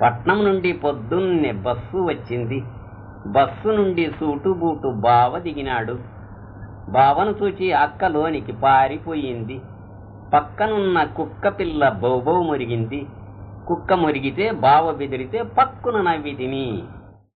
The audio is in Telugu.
పట్నం నుండి పొద్దున్నే బస్సు వచ్చింది. బస్సు నుండి సూటుబూటు బావ దిగినాడు. బావను చూచి అక్కలోనికి పారిపోయింది. పక్కనున్న కుక్క పిల్ల బౌబౌ మురిగింది. కుక్క మురిగితే బావ బెదిరితే పక్కున నవ్వి తిని